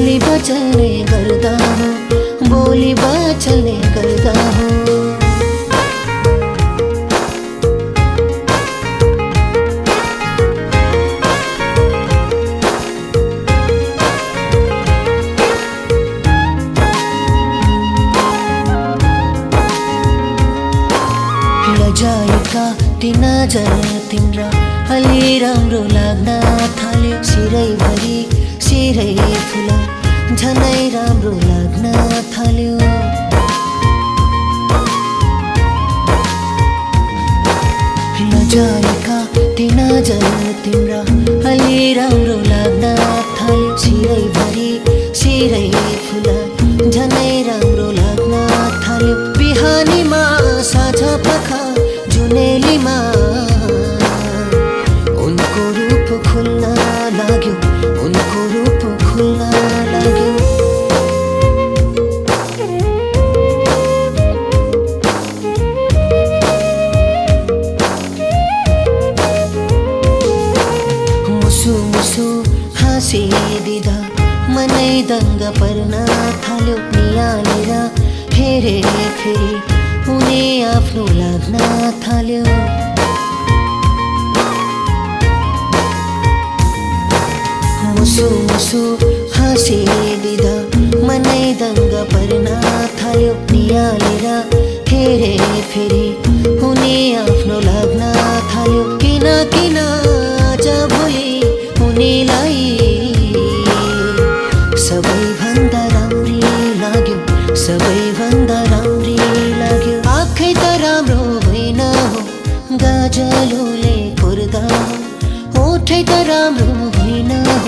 बोली बचने करता हूँ, बोली बचने करता हूँ। जाएका तिना तिम्रा अलि राम्रो लाग्न थाल्यो सिरैभरि सिरै फुल। झनै राम्रो लाग्न थाल्यो। नजारेका ती नजर तिम्रा अलि राम्रो लाग्न थाल्यो। सिरैभरि सिरै फुल। झनै राम्रो लाग्न थाल्यो। बिहानीमा साँझ पख जुनेलीमा। उनको रूप खुल्न लाग्यो। हाँसिदिँदा मनै दङ्ग पर्न थाल्यो निहालेर फेरे फेरि उनी आफ्नो लाग्न थाल्यो मुसु मुसु हाँसिदिँदा मनै दङ्ग पर्न सबैभन्दा राम्री लाग्यो। सबैभन्दा राम्री लाग्यो। आँखै त राम्रो होइन हो गाजलोले कोर्दा हो ओठै त राम्रो होइन हो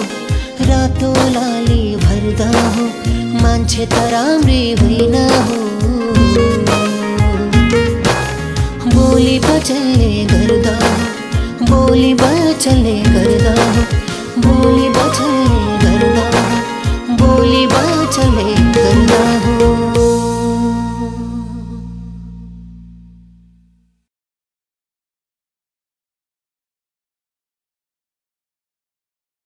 रातो लाली भर्दा। हो मान्छे त राम्रै होइन हो। बोली बचलले गर्दा बोली बचलले गर्दा। बोली बचलले चले